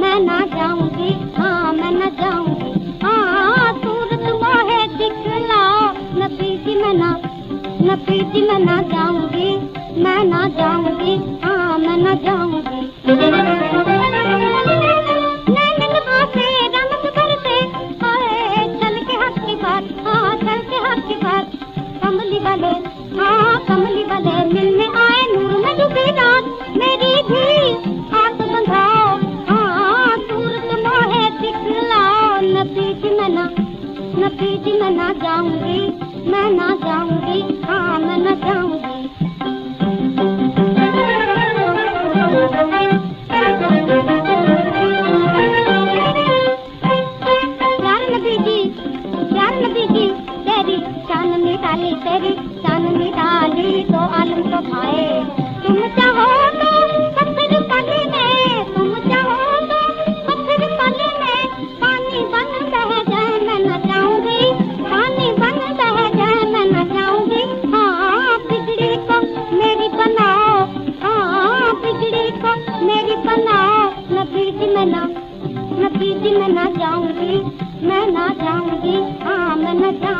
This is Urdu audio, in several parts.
میں نہ جاؤں گی ہاں میں نہ جاؤں گی۔ ہاں سورت ماہے دکھلا نبی جی میں نہ نبی جی میں نہ جاؤں گی، میں نہ جاؤں گی ہاں میں نہ جاؤں گی۔ ہاں،, ہاں کملی والے ملنے پیچ میں نہ نہ میں نہ جاؤں گی میں نہ جاؤں گی ہاں میں نہ جاؤں گی تیری چاندنی ڈالی تیری چاند ڈالی تو عالم کو بھائی جاؤں گی میں نہ جاؤں گی ہاں میں نہ جاؤں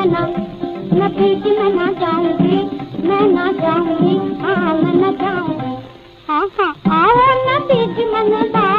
میں نہ میں نہ جاؤں گی میں نہ جاؤں گی ہاں میں نہ جاؤں گی ہاں ہاں آؤ نہ پیٹ میں نہ